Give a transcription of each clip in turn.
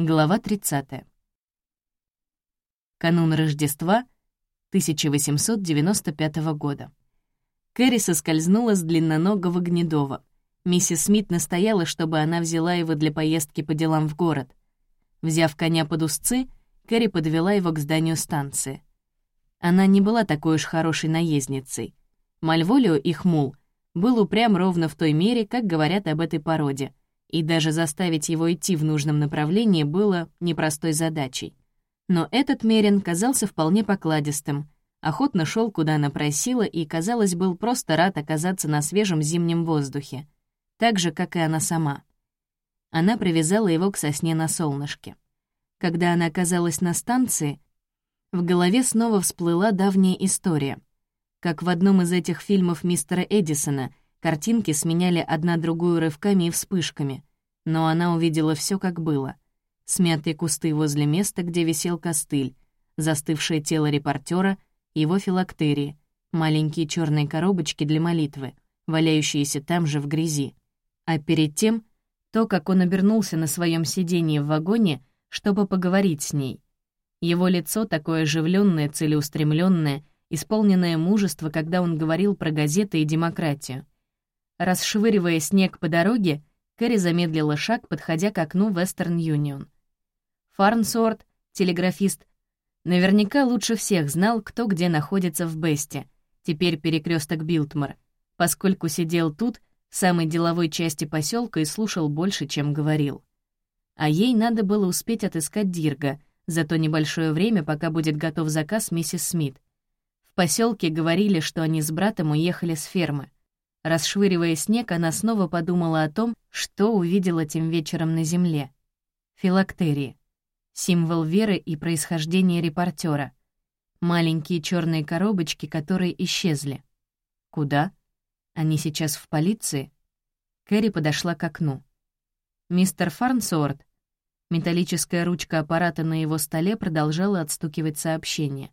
Глава 30. Канун Рождества 1895 года. Кэрри соскользнула с длинноногого Гнедова. Миссис Смит настояла, чтобы она взяла его для поездки по делам в город. Взяв коня под узцы, Кэрри подвела его к зданию станции. Она не была такой уж хорошей наездницей. Мальволио, их мул, был упрям ровно в той мере, как говорят об этой породе, и даже заставить его идти в нужном направлении было непростой задачей. Но этот Мерин казался вполне покладистым, охотно шел, куда она просила, и, казалось, был просто рад оказаться на свежем зимнем воздухе, так же, как и она сама. Она привязала его к сосне на солнышке. Когда она оказалась на станции, в голове снова всплыла давняя история. Как в одном из этих фильмов мистера Эдисона — Картинки сменяли одна другую рывками и вспышками, но она увидела все как было. Смятые кусты возле места, где висел костыль, застывшее тело репортера, его филактерии, маленькие черные коробочки для молитвы, валяющиеся там же в грязи. А перед тем — то, как он обернулся на своем сиденье в вагоне, чтобы поговорить с ней. Его лицо такое оживленное, целеустремленное, исполненное мужество, когда он говорил про газеты и демократию — Расшвыривая снег по дороге, Кэрри замедлила шаг, подходя к окну Western Union. Фарнсорт, телеграфист, наверняка лучше всех знал, кто где находится в Бесте, теперь перекресток Билтмор, поскольку сидел тут, в самой деловой части поселка и слушал больше, чем говорил. А ей надо было успеть отыскать Дирга за то небольшое время, пока будет готов заказ миссис Смит. В поселке говорили, что они с братом уехали с фермы — Расшвыривая снег, она снова подумала о том, что увидела тем вечером на земле. Филактерии. Символ веры и происхождения репортера. Маленькие черные коробочки, которые исчезли. Куда? Они сейчас в полиции? Кэрри подошла к окну. «Мистер Фарнсуорт?» Металлическая ручка аппарата на его столе продолжала отстукивать сообщение.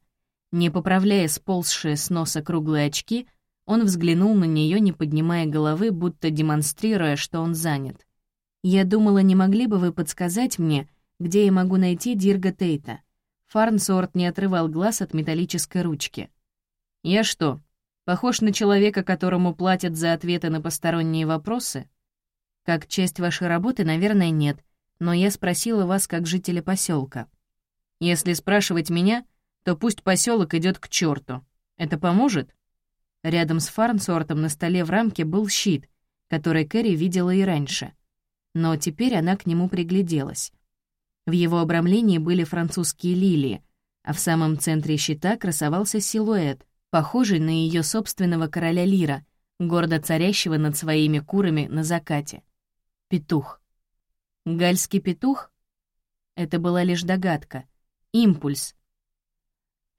Не поправляя сползшие с носа круглые очки, он взглянул на нее, не поднимая головы, будто демонстрируя, что он занят. «Я думала, не могли бы вы подсказать мне, где я могу найти Дирга Тейта?» Фарнсорт не отрывал глаз от металлической ручки. «Я что, похож на человека, которому платят за ответы на посторонние вопросы?» «Как часть вашей работы, наверное, нет, но я спросила вас как жителя поселка. Если спрашивать меня, то пусть поселок идет к черту. Это поможет?» Рядом с Фарнсортом на столе в рамке был щит, который Кэрри видела и раньше. Но теперь она к нему пригляделась. В его обрамлении были французские лилии, а в самом центре щита красовался силуэт, похожий на ее собственного короля Лира, гордо царящего над своими курами на закате. Петух. Гальский петух? Это была лишь догадка, импульс,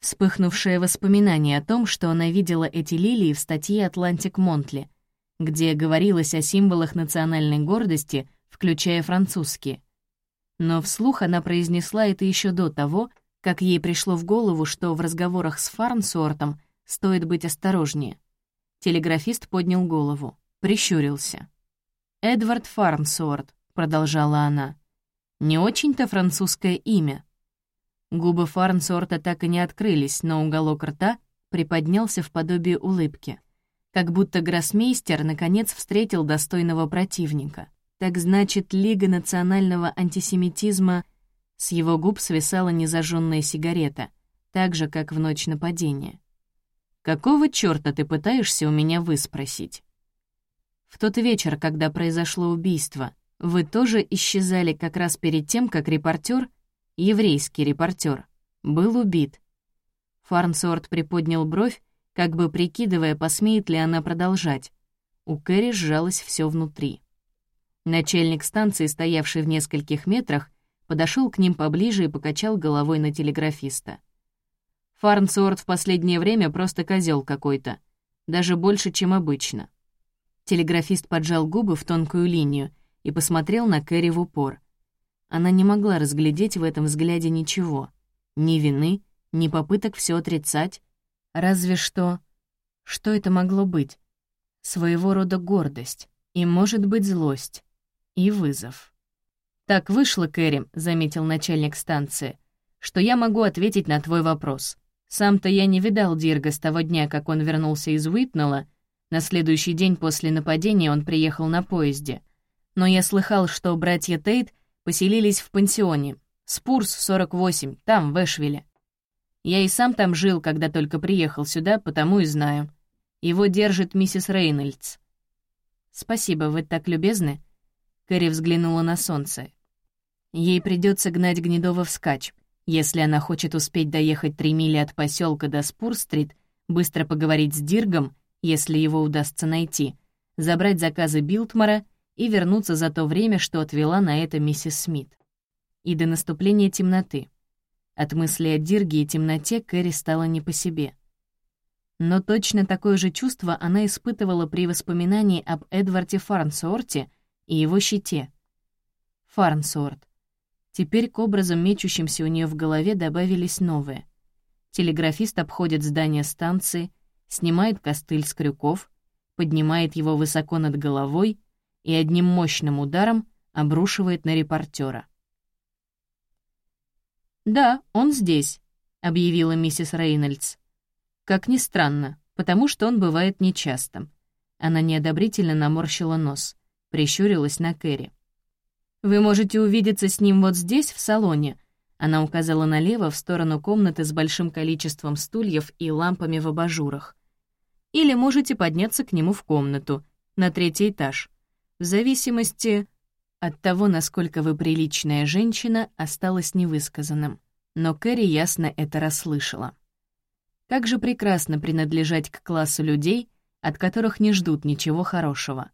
вспыхнувшее воспоминание о том, что она видела эти лилии в статье «Атлантик Монтли», где говорилось о символах национальной гордости, включая французские. Но вслух она произнесла это еще до того, как ей пришло в голову, что в разговорах с Фарнсуортом стоит быть осторожнее. Телеграфист поднял голову, прищурился. «Эдвард Фарнсуорт», — продолжала она. «Не очень-то французское имя. Губы Фарнсорта так и не открылись, но уголок рта приподнялся в подобие улыбки. Как будто гроссмейстер наконец встретил достойного противника. Так значит, Лига национального антисемитизма... С его губ свисала незажженная сигарета, так же, как в ночь нападения. «Какого чёрта ты пытаешься у меня выспросить?» В тот вечер, когда произошло убийство, вы тоже исчезали как раз перед тем, как репортер еврейский репортер, был убит. Фарнсорт приподнял бровь, как бы прикидывая, посмеет ли она продолжать. У Кэрри сжалось все внутри. Начальник станции, стоявший в нескольких метрах, подошел к ним поближе и покачал головой на телеграфиста. Фарнсорт в последнее время просто козел какой-то, даже больше, чем обычно. Телеграфист поджал губы в тонкую линию и посмотрел на Кэрри в упор — она не могла разглядеть в этом взгляде ничего. Ни вины, ни попыток все отрицать. Разве что... Что это могло быть? Своего рода гордость. И, может быть, злость. И вызов. «Так вышло, Кэрри», — заметил начальник станции, «что я могу ответить на твой вопрос. Сам-то я не видал Дирга с того дня, как он вернулся из Уитнелла. На следующий день после нападения он приехал на поезде. Но я слыхал, что братья Тейт поселились в пансионе. Спурс, 48, там, в Эшвилле. Я и сам там жил, когда только приехал сюда, потому и знаю. Его держит миссис Рейнольдс. «Спасибо, вы так любезны». Кэрри взглянула на солнце. Ей придется гнать Гнедова вскачь. Если она хочет успеть доехать три мили от поселка до Спур-стрит, быстро поговорить с Диргом, если его удастся найти, забрать заказы Билтмара и вернуться за то время, что отвела на это миссис Смит. И до наступления темноты. От мысли о Дирге и темноте Кэрри стало не по себе. Но точно такое же чувство она испытывала при воспоминании об Эдварде Фарнсорте и его щите. Фарнсорт. Теперь к образам, мечущимся у нее в голове, добавились новые. Телеграфист обходит здание станции, снимает костыль с крюков, поднимает его высоко над головой и одним мощным ударом обрушивает на репортера. «Да, он здесь», — объявила миссис Рейнольдс. Как ни странно, потому что он бывает нечастым. Она неодобрительно наморщила нос, прищурилась на Кэрри. «Вы можете увидеться с ним вот здесь, в салоне», она указала налево, в сторону комнаты с большим количеством стульев и лампами в абажурах. «Или можете подняться к нему в комнату, на третий этаж. В зависимости от того, насколько вы приличная женщина, осталось невысказанным. Но Кэрри ясно это расслышала. Как же прекрасно принадлежать к классу людей, от которых не ждут ничего хорошего.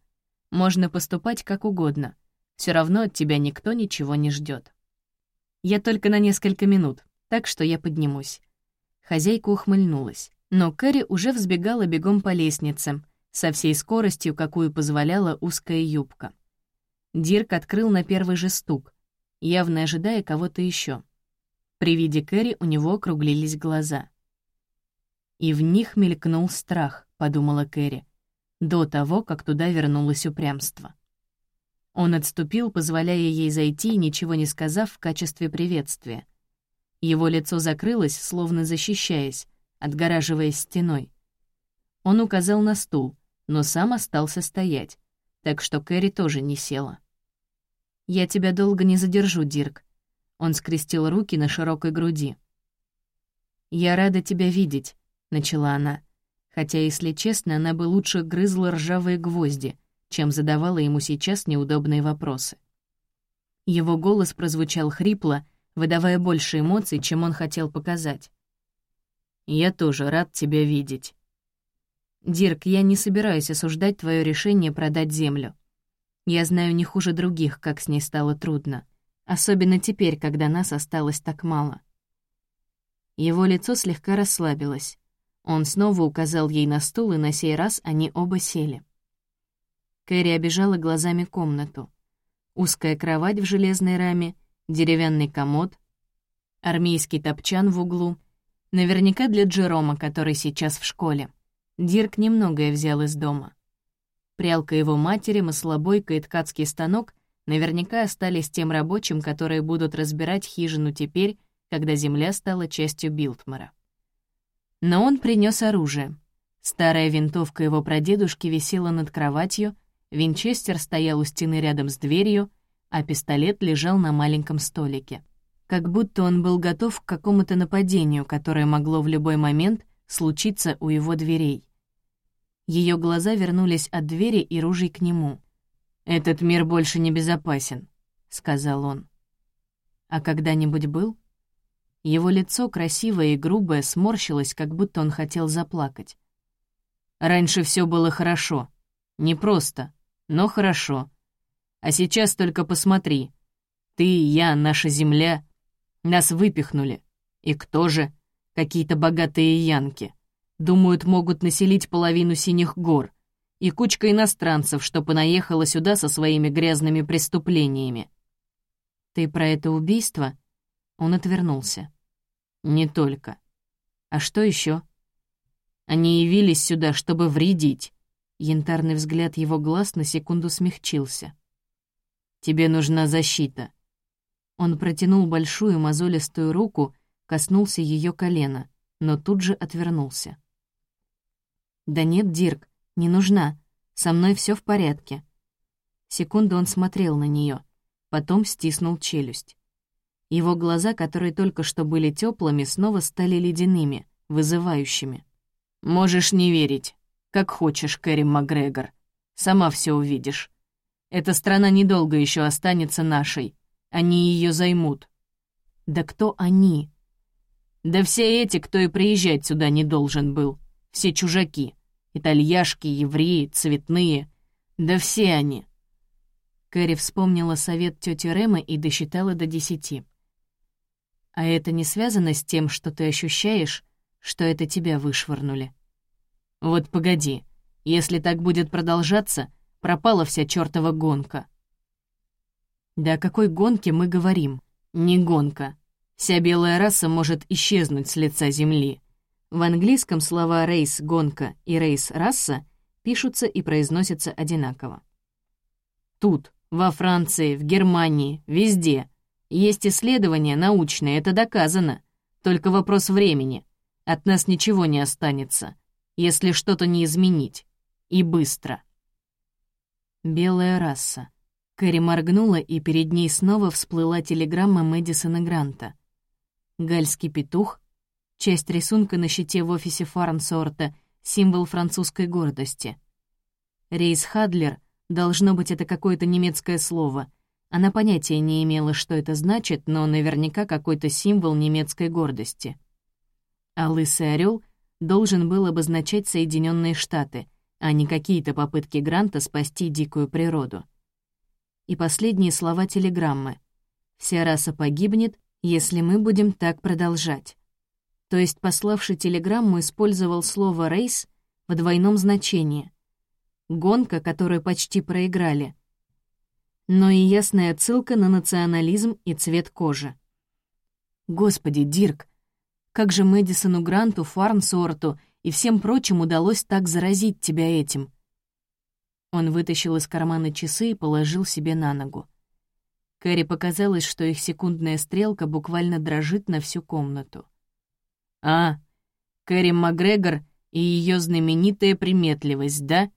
Можно поступать как угодно. Все равно от тебя никто ничего не ждет. Я только на несколько минут, так что я поднимусь. Хозяйка ухмыльнулась, но Кэрри уже взбегала бегом по лестнице, со всей скоростью, какую позволяла узкая юбка. Дирк открыл на первый же стук, явно ожидая кого-то еще. При виде Кэрри у него округлились глаза. И в них мелькнул страх, подумала Кэрри, до того, как туда вернулось упрямство. Он отступил, позволяя ей зайти, ничего не сказав в качестве приветствия. Его лицо закрылось, словно защищаясь, отгораживаясь стеной. Он указал на стул, но сам остался стоять, так что Кэрри тоже не села. «Я тебя долго не задержу, Дирк». Он скрестил руки на широкой груди. «Я рада тебя видеть начала она. Хотя, если честно, она бы лучше грызла ржавые гвозди, чем задавала ему сейчас неудобные вопросы. Его голос прозвучал хрипло, выдавая больше эмоций, чем он хотел показать. «Я тоже рад тебя видеть». «Дирк, я не собираюсь осуждать твое решение продать землю. Я знаю не хуже других, как с ней стало трудно. Особенно теперь, когда нас осталось так мало». Его лицо слегка расслабилось. Он снова указал ей на стул, и на сей раз они оба сели. Кэрри обижала глазами комнату. Узкая кровать в железной раме, деревянный комод, армейский топчан в углу. Наверняка для Джерома, который сейчас в школе. Дирк немногое взял из дома. Прялка его матери, маслобойка и ткацкий станок наверняка остались тем рабочим, которые будут разбирать хижину теперь, когда земля стала частью Билтмара. Но он принес оружие. Старая винтовка его прадедушки висела над кроватью, винчестер стоял у стены рядом с дверью, а пистолет лежал на маленьком столике. Как будто он был готов к какому-то нападению, которое могло в любой момент случиться у его дверей. Ее глаза вернулись от двери и ружей к нему. «Этот мир больше не безопасен», — сказал он. «А когда-нибудь был?» Его лицо, красивое и грубое, сморщилось, как будто он хотел заплакать. «Раньше все было хорошо. Не просто, но хорошо. А сейчас только посмотри. Ты, я, наша земля. Нас выпихнули. И кто же? Какие-то богатые янки. Думают, могут населить половину синих гор. И кучка иностранцев, что понаехала сюда со своими грязными преступлениями. Ты про это убийство?» Он отвернулся. «Не только. А что еще? Они явились сюда, чтобы вредить». Янтарный взгляд его глаз на секунду смягчился. «Тебе нужна защита. Он протянул большую мозолистую руку, коснулся ее колена, но тут же отвернулся. «Да нет, Дирк, не нужна. Со мной все в порядке». Секунду он смотрел на нее, потом стиснул челюсть. Его глаза, которые только что были теплыми, снова стали ледяными, вызывающими. «Можешь не верить. Как хочешь, Кэрри Макгрегор. Сама все увидишь. Эта страна недолго еще останется нашей. Они ее займут». «Да кто они?» «Да все эти, кто и приезжать сюда не должен был. Все чужаки. Итальяшки, евреи, цветные. Да все они». Кэрри вспомнила совет тети Рэмы и досчитала до десяти. «А это не связано с тем, что ты ощущаешь, что это тебя вышвырнули?» «Вот погоди, если так будет продолжаться, пропала вся чёртова гонка». «Да о какой гонке мы говорим? Не гонка. Вся белая раса может исчезнуть с лица Земли. В английском слова «рейс» — «гонка» и «рейс» — «раса» пишутся и произносятся одинаково. Тут, во Франции, в Германии, везде. Есть исследования научные, это доказано. Только вопрос времени. От нас ничего не останется если что-то не изменить. И быстро. Белая раса. Кэрри моргнула, и перед ней снова всплыла телеграмма Мэдисона Гранта. Гальский петух, часть рисунка на щите в офисе Фарнсорта, символ французской гордости. Рейс Хадлер, должно быть, это какое-то немецкое слово. Она понятия не имела, что это значит, но наверняка какой-то символ немецкой гордости. А лысый орел должен был обозначать Соединенные Штаты, а не какие-то попытки Гранта спасти дикую природу. И последние слова телеграммы. «Вся раса погибнет, если мы будем так продолжать». То есть пославший телеграмму использовал слово «рейс» в двойном значении. Гонка, которую почти проиграли. Но и ясная отсылка на национализм и цвет кожи. Господи, Дирк, как же Мэдисону Гранту, Фарнсорту и всем прочим удалось так заразить тебя этим?» Он вытащил из кармана часы и положил себе на ногу. Кэрри показалось, что их секундная стрелка буквально дрожит на всю комнату. «А, Кэрри Макгрегор и ее знаменитая приметливость, да?»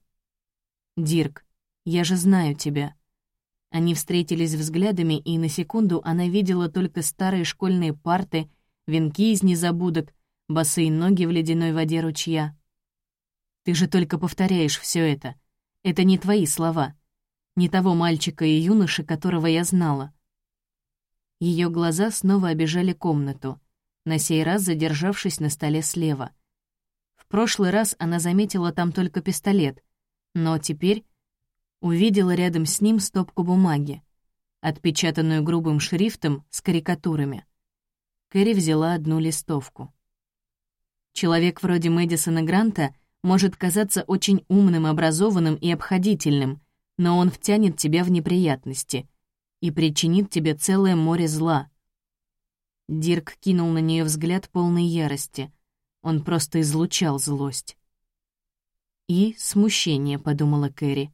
«Дирк, я же знаю тебя». Они встретились взглядами, и на секунду она видела только старые школьные парты венки из незабудок, босые ноги в ледяной воде ручья. Ты же только повторяешь все это. Это не твои слова. Не того мальчика и юноши, которого я знала. Ее глаза снова обижали комнату, на сей раз задержавшись на столе слева. В прошлый раз она заметила там только пистолет, но теперь увидела рядом с ним стопку бумаги, отпечатанную грубым шрифтом с карикатурами. Кэрри взяла одну листовку. Человек вроде Мэдисона Гранта может казаться очень умным, образованным и обходительным, но он втянет тебя в неприятности и причинит тебе целое море зла. Дирк кинул на нее взгляд полной ярости. Он просто излучал злость. «И смущение», — подумала Кэрри.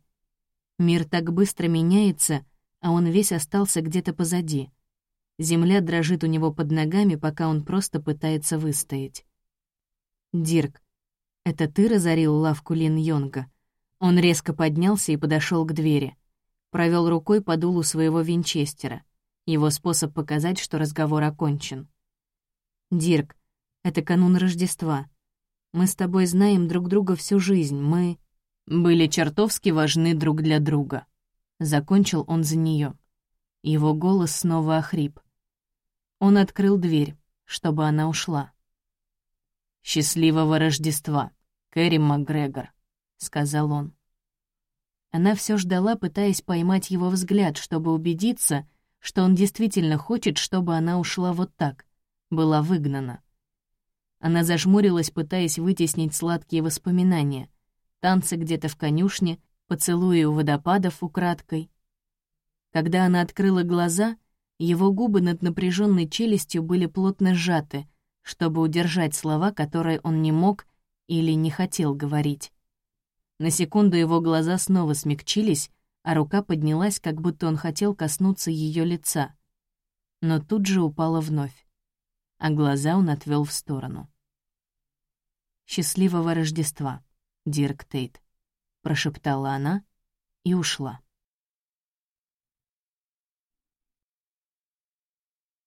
«Мир так быстро меняется, а он весь остался где-то позади». Земля дрожит у него под ногами, пока он просто пытается выстоять. «Дирк, это ты разорил лавку Лин Йонга?» Он резко поднялся и подошел к двери. Провел рукой по дулу своего винчестера. Его способ показать, что разговор окончен. «Дирк, это канун Рождества. Мы с тобой знаем друг друга всю жизнь. Мы были чертовски важны друг для друга». Закончил он за нее. Его голос снова охрип. Он открыл дверь, чтобы она ушла. «Счастливого Рождества, Кэрри МакГрегор», — сказал он. Она все ждала, пытаясь поймать его взгляд, чтобы убедиться, что он действительно хочет, чтобы она ушла вот так, была выгнана. Она зажмурилась, пытаясь вытеснить сладкие воспоминания. Танцы где-то в конюшне, поцелуи у водопадов украдкой. Когда она открыла глаза, его губы над напряженной челюстью были плотно сжаты, чтобы удержать слова, которые он не мог или не хотел говорить. На секунду его глаза снова смягчились, а рука поднялась, как будто он хотел коснуться ее лица. но тут же упала вновь, а глаза он отвел в сторону. «Счастливого Рождества, Дирк Тейт», — прошептала она и ушла.